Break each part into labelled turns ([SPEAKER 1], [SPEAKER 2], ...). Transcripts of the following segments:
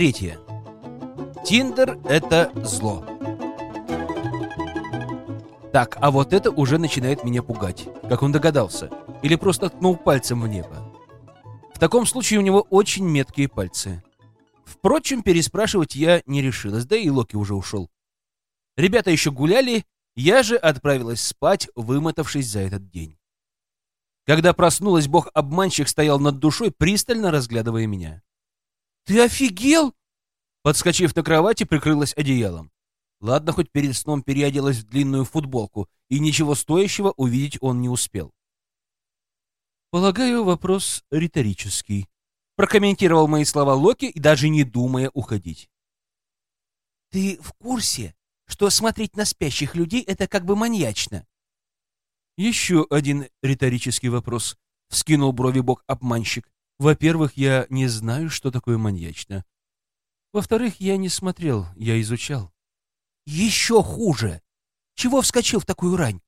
[SPEAKER 1] третье. Тиндер — это зло. Так, а вот это уже начинает меня пугать. Как он догадался? Или просто ткнул пальцем в небо? В таком случае у него очень меткие пальцы. Впрочем, переспрашивать я не решилась, да и Локи уже ушел. Ребята еще гуляли, я же отправилась спать, вымотавшись за этот день. Когда проснулась, бог-обманщик стоял над душой, пристально разглядывая меня. «Ты офигел?» Подскочив на кровати, прикрылась одеялом. Ладно, хоть перед сном переоделась в длинную футболку, и ничего стоящего увидеть он не успел. «Полагаю, вопрос риторический», — прокомментировал мои слова Локи, и даже не думая уходить. «Ты в курсе, что смотреть на спящих людей — это как бы маньячно?» «Еще один риторический вопрос», — вскинул брови бог-обманщик. «Во-первых, я не знаю, что такое маньячно. Во-вторых, я не смотрел, я изучал». Еще хуже. Чего вскочил в такую рань?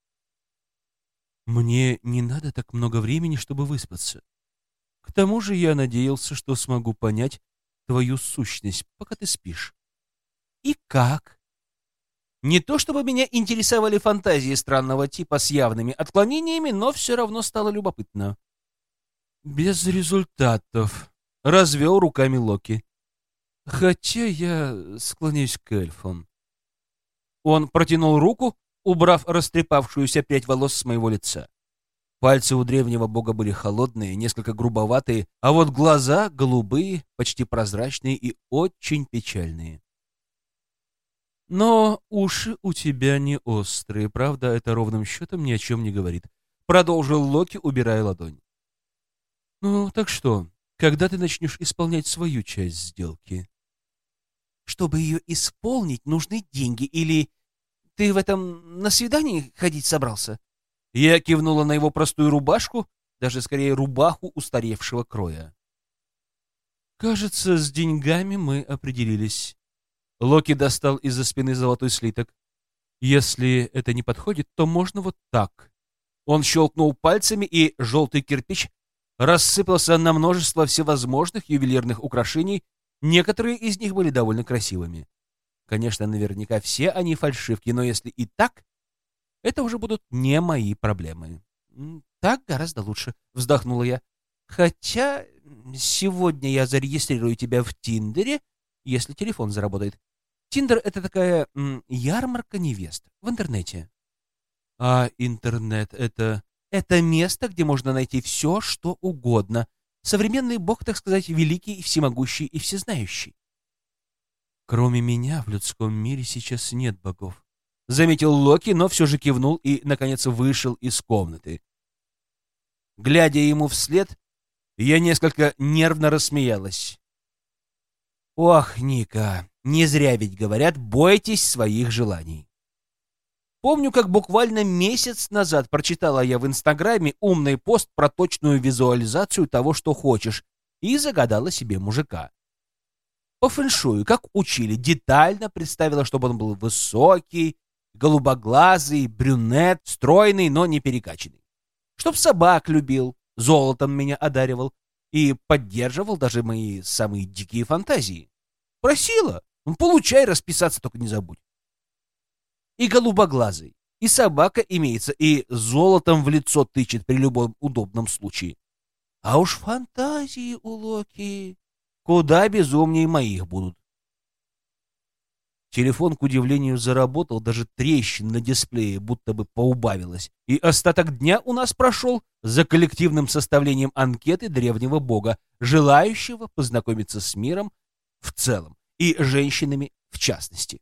[SPEAKER 1] Мне не надо так много времени, чтобы выспаться. К тому же я надеялся, что смогу понять твою сущность, пока ты спишь. И как? Не то чтобы меня интересовали фантазии странного типа с явными отклонениями, но все равно стало любопытно. Без результатов. Развел руками Локи. Хотя я склоняюсь к эльфам. Он протянул руку, убрав растрепавшуюся прядь волос с моего лица. Пальцы у древнего бога были холодные, несколько грубоватые, а вот глаза голубые, почти прозрачные и очень печальные. Но уши у тебя не острые, правда, это ровным счетом ни о чем не говорит. Продолжил Локи, убирая ладонь. Ну, так что, когда ты начнешь исполнять свою часть сделки? Чтобы ее исполнить, нужны деньги. Или ты в этом на свидание ходить собрался?» Я кивнула на его простую рубашку, даже скорее рубаху устаревшего кроя. «Кажется, с деньгами мы определились». Локи достал из-за спины золотой слиток. «Если это не подходит, то можно вот так». Он щелкнул пальцами, и желтый кирпич рассыпался на множество всевозможных ювелирных украшений, Некоторые из них были довольно красивыми. Конечно, наверняка все они фальшивки, но если и так, это уже будут не мои проблемы. Так гораздо лучше, вздохнула я. Хотя сегодня я зарегистрирую тебя в Тиндере, если телефон заработает. Тиндер — это такая ярмарка невест в интернете. А интернет — это... Это место, где можно найти все, что угодно, Современный бог, так сказать, великий, всемогущий и всезнающий. Кроме меня в людском мире сейчас нет богов. Заметил Локи, но все же кивнул и, наконец, вышел из комнаты. Глядя ему вслед, я несколько нервно рассмеялась. Ох, Ника, не зря ведь говорят, бойтесь своих желаний. Помню, как буквально месяц назад прочитала я в Инстаграме умный пост про точную визуализацию того, что хочешь, и загадала себе мужика. По фэншую, как учили, детально представила, чтобы он был высокий, голубоглазый, брюнет, стройный, но не перекачанный. Чтоб собак любил, золотом меня одаривал и поддерживал даже мои самые дикие фантазии. Просила, ну, получай расписаться, только не забудь и голубоглазый, и собака имеется, и золотом в лицо тычет при любом удобном случае. А уж фантазии у Локи куда безумнее моих будут. Телефон, к удивлению, заработал, даже трещин на дисплее будто бы поубавилось. И остаток дня у нас прошел за коллективным составлением анкеты древнего бога, желающего познакомиться с миром в целом и женщинами в частности.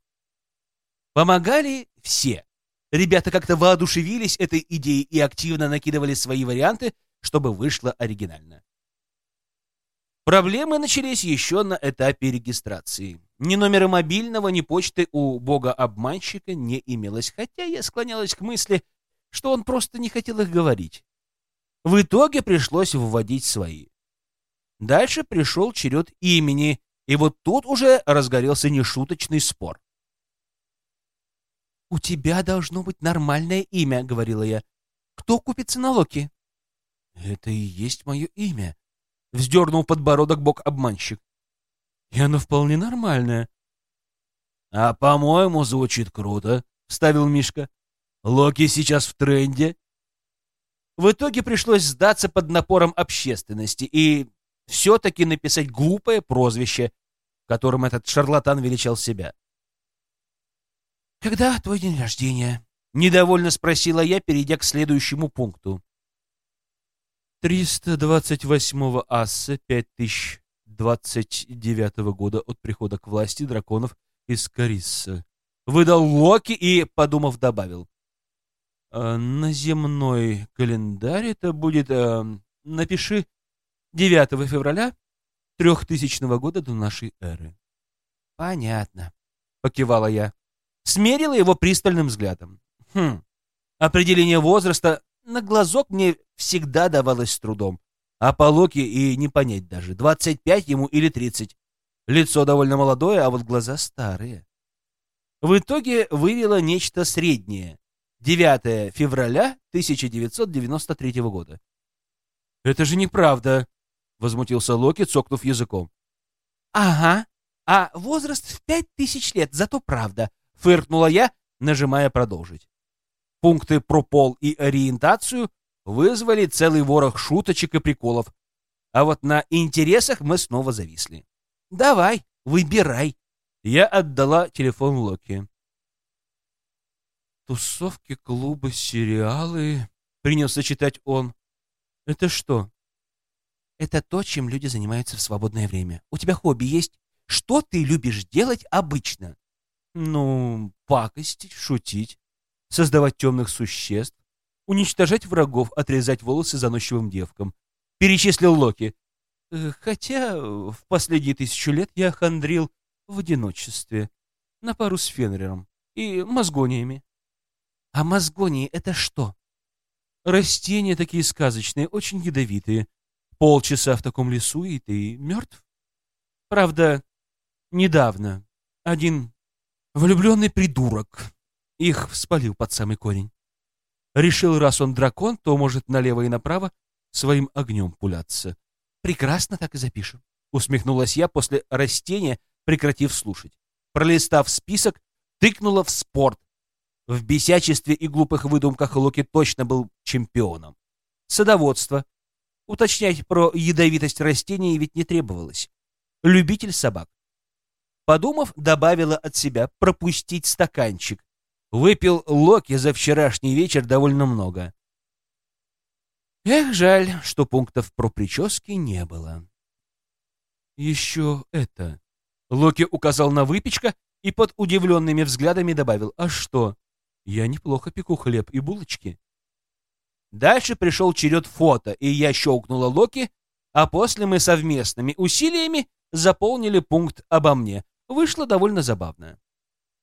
[SPEAKER 1] Помогали все. Ребята как-то воодушевились этой идеей и активно накидывали свои варианты, чтобы вышло оригинально. Проблемы начались еще на этапе регистрации. Ни номера мобильного, ни почты у бога-обманщика не имелось, хотя я склонялась к мысли, что он просто не хотел их говорить. В итоге пришлось вводить свои. Дальше пришел черед имени, и вот тут уже разгорелся нешуточный спор. «У тебя должно быть нормальное имя», — говорила я. «Кто купится на Локи?» «Это и есть мое имя», — вздернул подбородок бог-обманщик. И оно вполне нормальное.
[SPEAKER 2] «А, по-моему, звучит круто», — вставил Мишка. «Локи сейчас в тренде».
[SPEAKER 1] В итоге пришлось сдаться под напором общественности и все-таки написать глупое прозвище, которым этот шарлатан величал себя. «Когда твой день рождения?» — недовольно спросила я, перейдя к следующему пункту. 328 асса 5029 года от прихода к власти драконов из Карисса. Выдал Локи и, подумав, добавил. «А на земной календарь это будет... Э, напиши 9 февраля 3000 года до нашей эры. Понятно, покивала я. Смерила его пристальным взглядом. Хм. Определение возраста на глазок мне всегда давалось с трудом. А по Локи и не понять даже, 25 ему или 30. Лицо довольно молодое, а вот глаза старые. В итоге вывела нечто среднее. 9 февраля 1993 года. «Это же неправда!» — возмутился Локи, цокнув языком. «Ага, а возраст в пять тысяч лет, зато правда!» — фыркнула я, нажимая «Продолжить». Пункты про пол и ориентацию вызвали целый ворох шуточек и приколов, а вот на интересах мы снова зависли. «Давай, выбирай!» Я отдала телефон Локи. «Тусовки, клубы, сериалы...» — принялся читать он. «Это что?» «Это то, чем люди занимаются в свободное время. У тебя хобби есть? Что ты любишь делать обычно?» «Ну, пакостить, шутить, создавать темных существ, уничтожать врагов, отрезать волосы заносчивым девкам», — перечислил Локи. «Э, «Хотя в последние тысячу лет я хандрил в одиночестве, на пару с Фенрером и мозгониями». «А мозгонии — это что?» Растения такие сказочные, очень ядовитые. Полчаса в таком лесу, и ты мертв. Правда, недавно один влюбленный придурок их спалил под самый корень. Решил, раз он дракон, то может налево и направо своим огнем пуляться. Прекрасно так и запишем. Усмехнулась я после растения, прекратив слушать. Пролистав список, тыкнула в спорт, в бесячестве и глупых выдумках Локи точно был чемпионом. Садоводство. Уточнять про ядовитость растений ведь не требовалось. Любитель собак. Подумав, добавила от себя пропустить стаканчик. Выпил Локи за вчерашний вечер довольно много. Эх, жаль, что пунктов про прически не было. Еще это. Локи указал на выпечка и под удивленными взглядами добавил. А что? Я неплохо пеку хлеб и булочки. Дальше пришел черед фото, и я щелкнула Локи, а после мы совместными усилиями заполнили пункт обо мне. Вышло довольно забавно.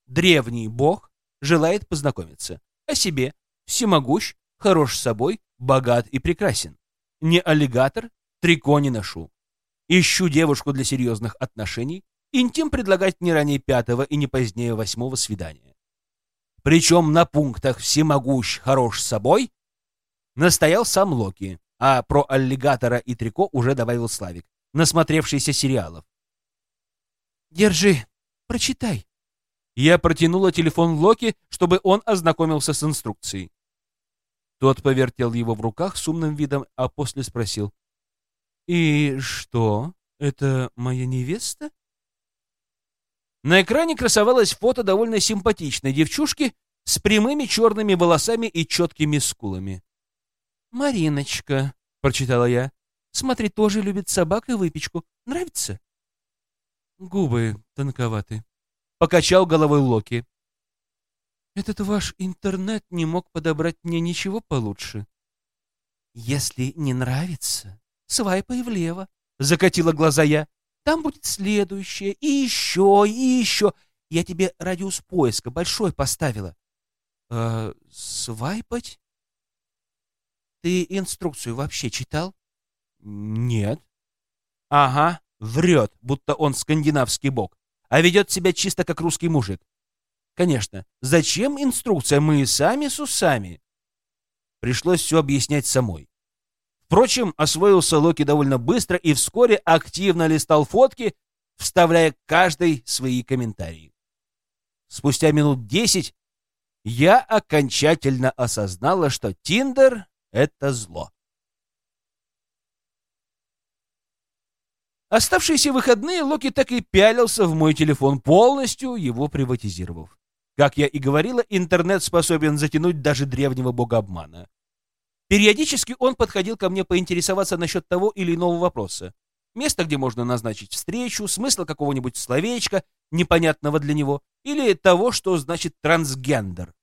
[SPEAKER 1] Древний бог желает познакомиться. О себе. Всемогущ, хорош с собой, богат и прекрасен. Не аллигатор, трико не ношу. Ищу девушку для серьезных отношений. Интим предлагать не ранее пятого и не позднее восьмого свидания. Причем на пунктах «всемогущ, хорош с собой» настоял сам Локи, а про аллигатора и трико уже добавил Славик, насмотревшийся сериалов. «Держи, прочитай». Я протянула телефон Локи, чтобы он ознакомился с инструкцией. Тот повертел его в руках с умным видом, а после спросил. «И что, это моя невеста?» На экране красовалось фото довольно симпатичной девчушки с прямыми черными волосами и четкими скулами. «Мариночка», — прочитала я, — «смотри, тоже любит собак и выпечку. Нравится?» «Губы тонковаты», — покачал головой Локи. «Этот ваш интернет не мог подобрать мне ничего получше». «Если не нравится, свайпай влево», — закатила глаза я. Там будет следующее, и еще, и еще. Я тебе радиус поиска большой поставила. Э, свайпать? Ты инструкцию вообще читал? Нет. Ага, врет, будто он скандинавский бог, а ведет себя чисто как русский мужик. Конечно, зачем инструкция? Мы сами с усами. Пришлось все объяснять самой. Впрочем, освоился Локи довольно быстро и вскоре активно листал фотки,
[SPEAKER 2] вставляя каждый свои комментарии. Спустя минут десять я окончательно осознала, что Тиндер — это зло. Оставшиеся выходные Локи так и пялился в мой телефон, полностью его приватизировав. Как я и говорила, интернет способен затянуть даже древнего бога обмана. Периодически он подходил ко мне поинтересоваться насчет того или иного вопроса. Место, где можно назначить встречу, смысл какого-нибудь словечка, непонятного для него, или того, что значит трансгендер.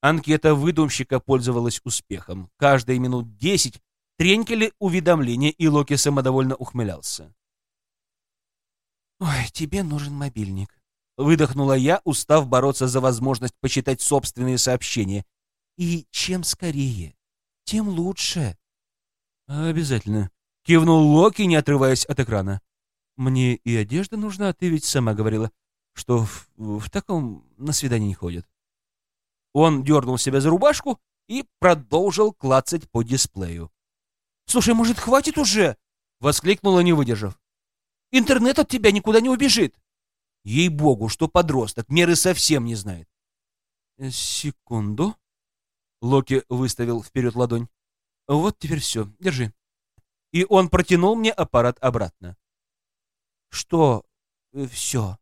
[SPEAKER 2] Анкета выдумщика пользовалась успехом. Каждые минут десять тренькали уведомления, и Локи самодовольно ухмылялся. «Ой, тебе нужен мобильник», — выдохнула я, устав бороться за возможность почитать собственные сообщения. «И чем скорее, тем лучше».
[SPEAKER 1] «Обязательно», — кивнул Локи, не отрываясь от экрана. «Мне и одежда нужна, ты ведь сама говорила, что в, в таком на свидание не ходят».
[SPEAKER 2] Он дернул себя за рубашку и продолжил клацать по дисплею. «Слушай, может, хватит уже?» — воскликнула, не выдержав. «Интернет от тебя никуда не убежит!» Ей-богу, что подросток, меры совсем не знает.
[SPEAKER 1] Э, «Секунду». Локи выставил вперед ладонь. «Вот теперь все, держи».
[SPEAKER 2] И он протянул мне аппарат обратно.
[SPEAKER 1] «Что э, все?»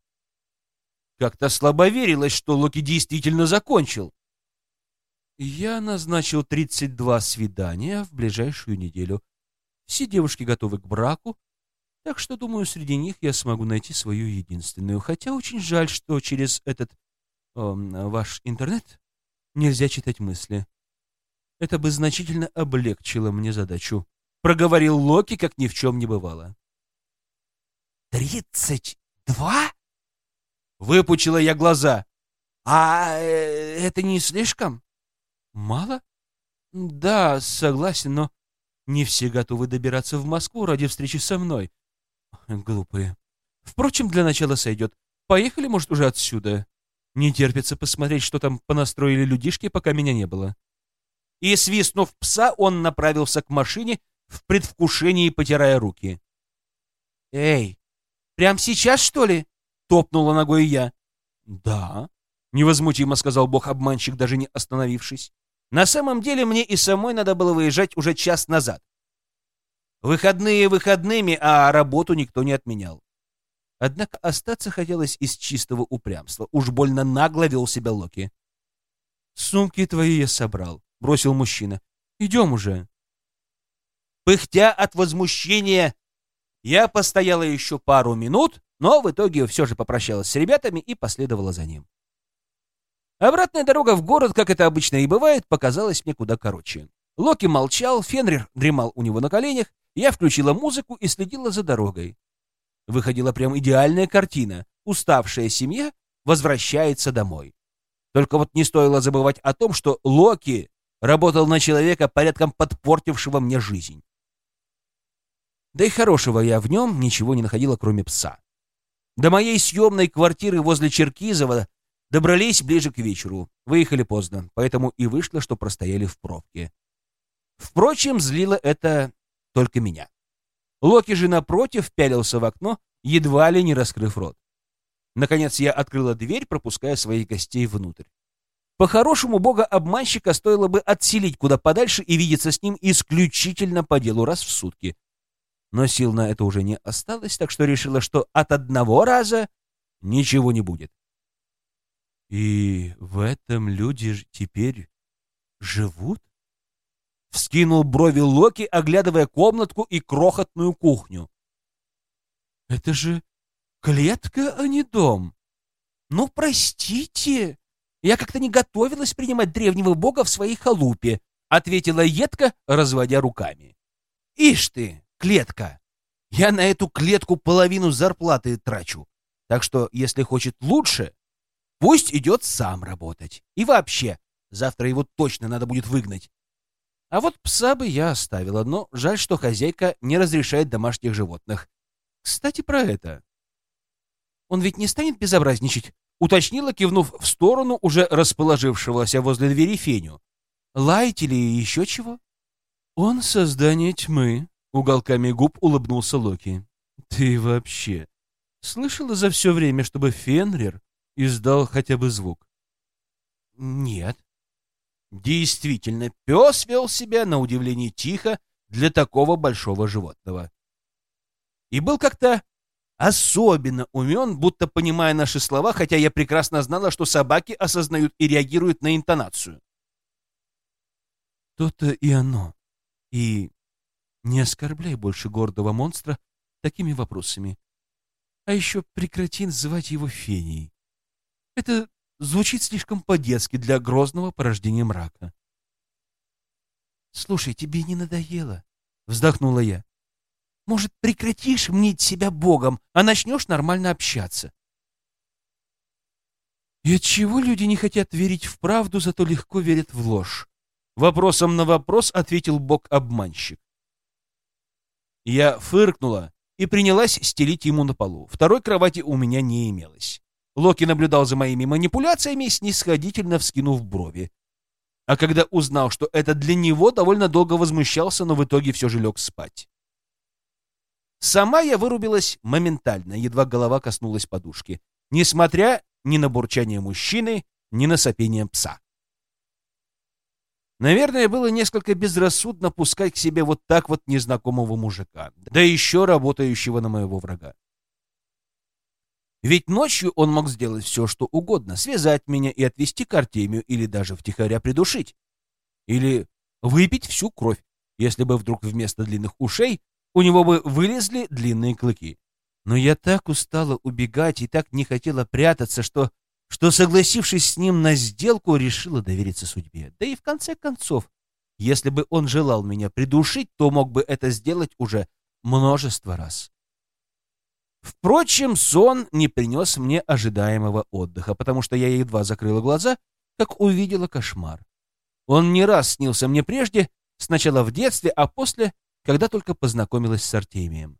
[SPEAKER 2] Как-то слабо верилось, что Локи действительно закончил.
[SPEAKER 1] Я назначил 32 свидания в ближайшую неделю. Все девушки готовы к браку, так что, думаю, среди них я смогу найти свою единственную. Хотя очень жаль, что через этот э, ваш интернет нельзя читать мысли. Это бы значительно облегчило мне задачу. Проговорил Локи, как ни в чем не бывало.
[SPEAKER 2] «Тридцать два?» Выпучила я глаза. «А э, это не слишком?»
[SPEAKER 1] Мало? Да, согласен, но не все готовы добираться в Москву ради встречи со мной. Глупые. Впрочем, для начала сойдет. Поехали, может, уже отсюда. Не терпится посмотреть, что там понастроили людишки, пока меня не было.
[SPEAKER 2] И, свистнув пса, он направился к машине, в предвкушении потирая руки. «Эй, прямо сейчас, что ли?» — топнула ногой я.
[SPEAKER 1] «Да», — невозмутимо сказал бог-обманщик, даже не остановившись.
[SPEAKER 2] На самом деле мне и самой надо было выезжать уже час назад. Выходные выходными, а работу никто не отменял. Однако остаться хотелось из чистого упрямства. Уж больно нагло вел себя Локи.
[SPEAKER 1] «Сумки твои я собрал», — бросил мужчина. «Идем уже».
[SPEAKER 2] Пыхтя от возмущения, я постояла еще пару минут, но в итоге все же попрощалась с ребятами и последовала за ним. Обратная дорога в город, как это обычно и бывает, показалась мне куда короче. Локи молчал, Фенрир дремал у него на коленях, я включила музыку и следила за дорогой. Выходила прям идеальная картина. Уставшая семья возвращается домой. Только вот не стоило забывать о том, что Локи работал на человека, порядком подпортившего мне жизнь. Да и хорошего я в нем ничего не находила, кроме пса. До моей съемной квартиры возле Черкизова Добрались ближе к вечеру, выехали поздно, поэтому и вышло, что простояли в пробке. Впрочем, злило это только меня. Локи же напротив пялился в окно, едва ли не раскрыв рот. Наконец я открыла дверь, пропуская своих гостей внутрь. По-хорошему, бога-обманщика стоило бы отселить куда подальше и видеться с ним исключительно по делу раз в сутки. Но сил на это уже не осталось, так что решила, что от одного раза ничего не будет.
[SPEAKER 1] И в этом люди теперь живут?
[SPEAKER 2] Вскинул брови Локи, оглядывая комнатку и крохотную кухню.
[SPEAKER 1] Это же клетка, а не дом.
[SPEAKER 2] Ну, простите, я как-то не готовилась принимать древнего бога в своей халупе, ответила едко, разводя руками. Ишь ты, клетка! Я на эту клетку половину зарплаты трачу. Так что, если хочет лучше, Пусть идет сам работать. И вообще, завтра его точно надо будет выгнать. А вот пса бы я оставила, но жаль, что хозяйка не разрешает домашних животных. Кстати, про это. Он ведь не станет безобразничать, уточнила, кивнув в сторону уже расположившегося возле двери Феню. Лаять или еще чего?
[SPEAKER 1] Он создание тьмы, уголками губ улыбнулся Локи. Ты вообще слышала за все время, чтобы Фенрир издал хотя бы звук?
[SPEAKER 2] Нет. Действительно, пес вел себя на удивление тихо для такого большого животного. И был как-то особенно умен, будто понимая наши слова, хотя я прекрасно знала, что собаки осознают и реагируют на интонацию.
[SPEAKER 1] То-то и оно. И не оскорбляй больше гордого монстра такими вопросами. А еще прекрати называть его феней. Это звучит слишком по-детски для грозного порождения мрака.
[SPEAKER 2] «Слушай, тебе не надоело?» — вздохнула я. «Может, прекратишь мнить себя Богом, а начнешь нормально общаться?»
[SPEAKER 1] И отчего люди не хотят верить в правду, зато легко верят в ложь? Вопросом на вопрос ответил Бог-обманщик. Я фыркнула и принялась стелить ему на полу. Второй кровати у меня не имелось. Локи наблюдал за моими манипуляциями, снисходительно вскинув брови. А когда узнал, что это для него, довольно долго возмущался, но в итоге все же лег спать. Сама я вырубилась моментально, едва голова коснулась подушки, несмотря ни на бурчание мужчины, ни на сопение пса. Наверное, было несколько безрассудно пускать к себе вот так вот незнакомого мужика, да еще работающего на моего врага. Ведь ночью он мог сделать все, что угодно, связать меня и отвезти к Артемию, или даже втихаря придушить. Или выпить всю кровь, если бы вдруг вместо длинных ушей у него бы вылезли длинные клыки. Но я так устала убегать и так не хотела прятаться, что что, согласившись с ним на сделку, решила довериться судьбе. Да и в конце концов, если бы он желал меня придушить, то мог бы это сделать уже множество раз. Впрочем, сон не принес мне ожидаемого отдыха, потому что я едва закрыла глаза, как увидела кошмар. Он не раз снился мне прежде, сначала в детстве, а после, когда только познакомилась с Артемием.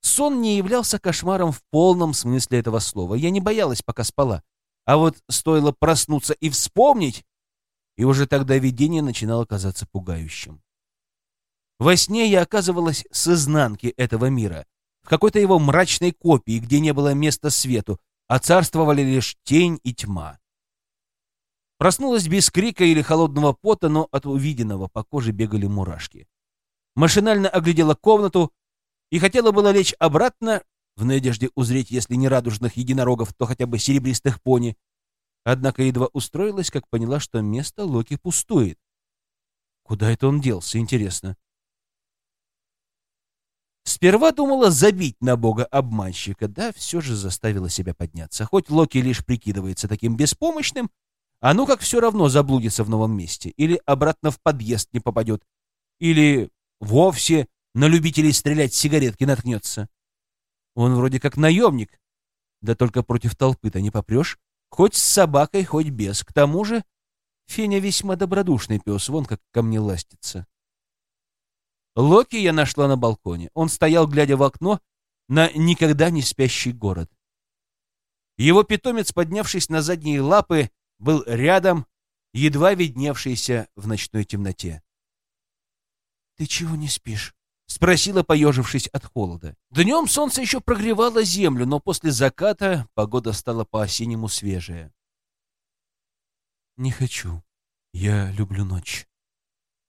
[SPEAKER 1] Сон не являлся кошмаром в полном смысле этого слова. Я не боялась, пока спала. А вот стоило проснуться и вспомнить, и уже тогда видение начинало казаться пугающим. Во сне я оказывалась с изнанки этого мира, какой-то его мрачной копии, где не было места свету, а царствовали лишь тень и тьма. Проснулась без крика или холодного пота, но от увиденного по коже бегали мурашки. Машинально оглядела комнату, и хотела было лечь обратно, в надежде узреть, если не радужных единорогов, то хотя бы серебристых пони. Однако едва устроилась, как поняла, что место Локи пустует. Куда это он делся, интересно? Сперва думала забить на бога обманщика, да все же заставила себя подняться. Хоть Локи лишь прикидывается таким беспомощным, а ну как все равно заблудится в новом месте, или обратно в подъезд не попадет, или вовсе на любителей стрелять сигаретки наткнется. Он вроде как наемник, да только против толпы-то не попрешь, хоть с собакой, хоть без. К тому же Феня весьма добродушный пес, вон как ко мне ластится. Локи я нашла на балконе. Он стоял, глядя в окно, на никогда не спящий город. Его питомец, поднявшись на задние лапы, был рядом, едва видневшийся в ночной темноте. «Ты чего не спишь?» — спросила, поежившись от холода. Днем солнце еще прогревало землю, но после заката погода стала по-осеннему свежая. «Не хочу. Я люблю ночь».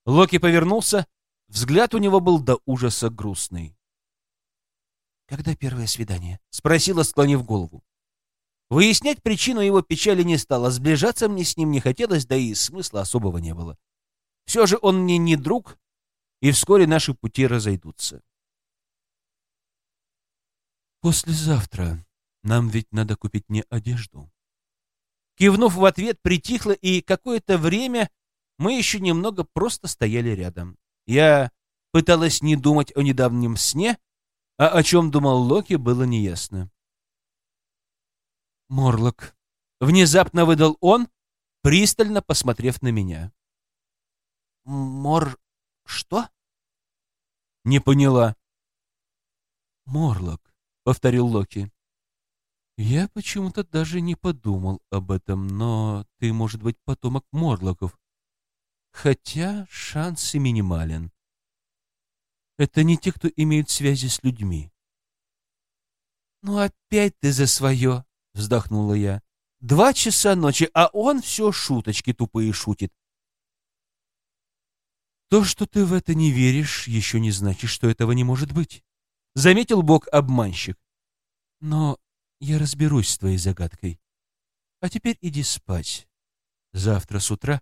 [SPEAKER 1] Локи повернулся. Взгляд у него был до ужаса грустный. «Когда первое свидание?» — спросила, склонив голову. Выяснять причину его печали не стало, сближаться мне с ним не хотелось, да и смысла особого не было. Все же он мне не друг, и вскоре наши пути разойдутся. Послезавтра. Нам ведь надо купить мне одежду. Кивнув в ответ, притихло, и какое-то время мы еще немного просто стояли рядом. Я пыталась не думать о недавнем сне, а о чем думал Локи, было неясно. «Морлок», — внезапно выдал он, пристально посмотрев на меня.
[SPEAKER 2] «Мор... «Что?»
[SPEAKER 1] «Не поняла». «Морлок», — повторил Локи. «Я почему-то даже не подумал об этом, но ты, может быть, потомок Морлоков. Хотя шанс и минимален. Это не те, кто имеют связи с людьми. «Ну опять ты за свое!» — вздохнула я. «Два часа ночи, а он все шуточки тупые шутит. То, что ты в это не веришь, еще не значит, что этого не может быть. Заметил Бог-обманщик. Но я разберусь с твоей загадкой. А теперь иди спать. Завтра с утра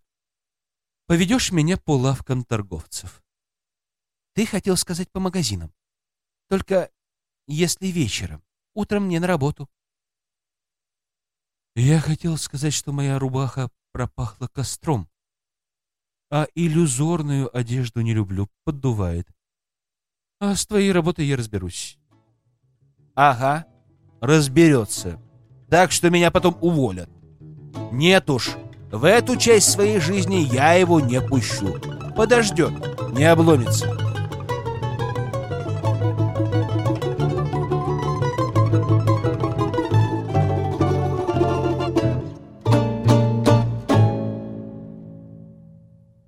[SPEAKER 1] поведешь меня по лавкам торговцев. Ты хотел сказать по магазинам. Только если вечером, утром мне на работу. Я хотел сказать, что моя рубаха пропахла костром. А иллюзорную одежду не люблю, поддувает. А с твоей работой я разберусь.
[SPEAKER 2] Ага, разберется. Так что меня потом уволят. Нет уж, в эту часть своей жизни я его не пущу. Подождет, не обломится.